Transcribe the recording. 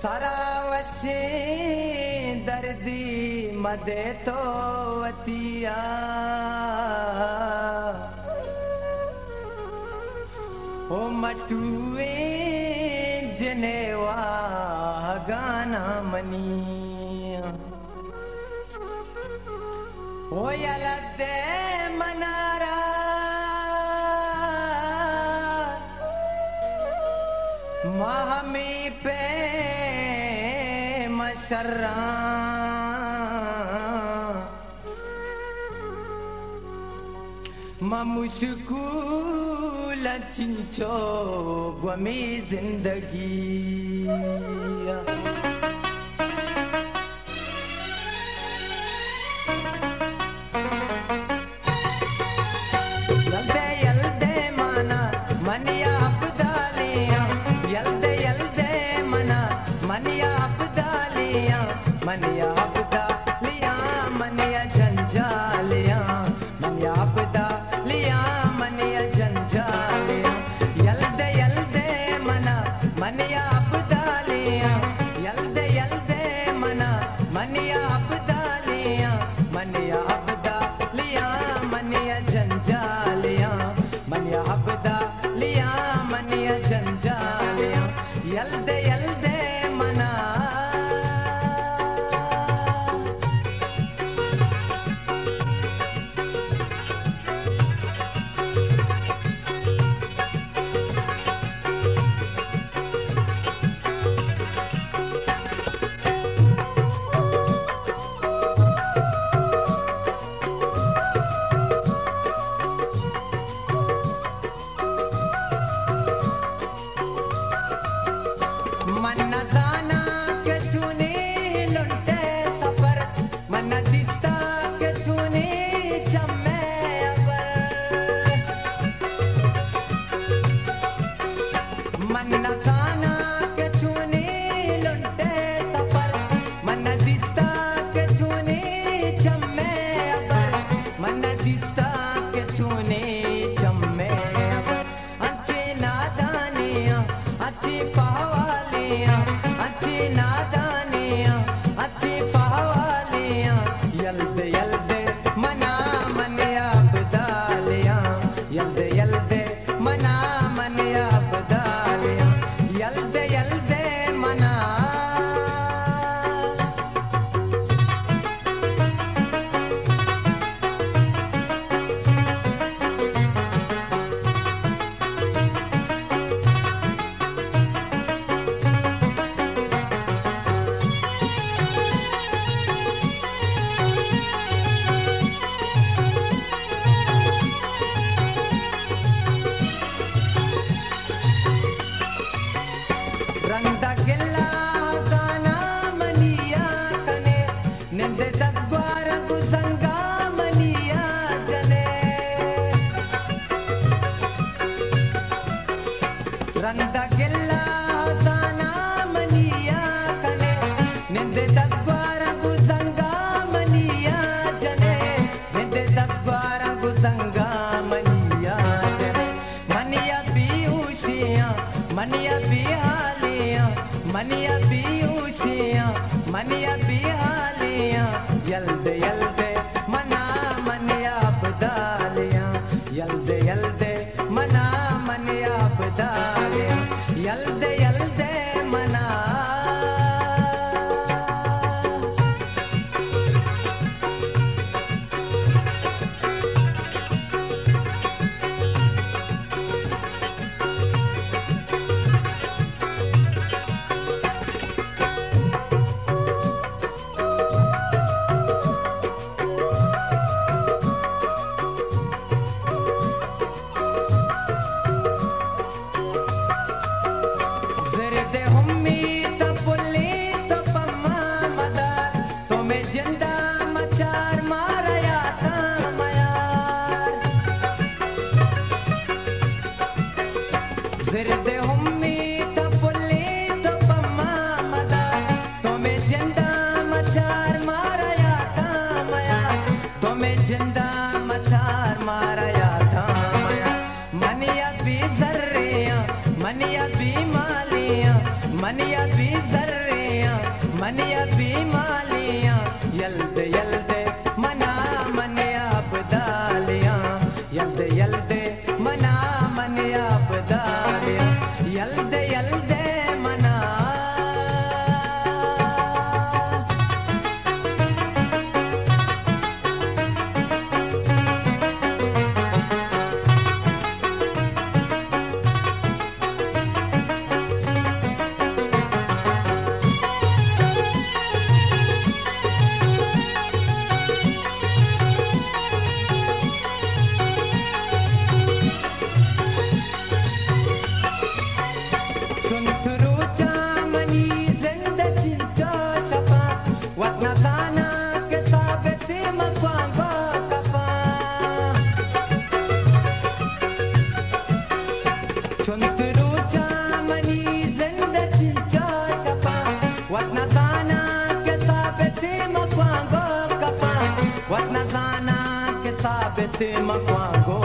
सरावशे दर्दी मदे तो वतिया ओ मटुए जनेवा गाना मनिया ओ यलदे मनारा महमी पे मशर्रा ममुश्कुल चिंचो गमी जिंदगी लिया मनिया आपदा लिया मनिया झंझा लिया मनिया आपदा लिया मनिया झंझा लिया यलदे यलदे मना मनिया आपदा लिया यलदे यलदे मना मनिया आपदा लिया मनिया आपदा लिया मनिया झंझा लिया मनिया आपदा लिया मनिया झंझा लिया यलदे यलदे nada. me happy. ज़िंदा मचार मारा था मनिया भी जर्रिया, मनिया भी मालिया, मनिया भी जर्रिया, मनिया भी मालिया। यल मकवा गो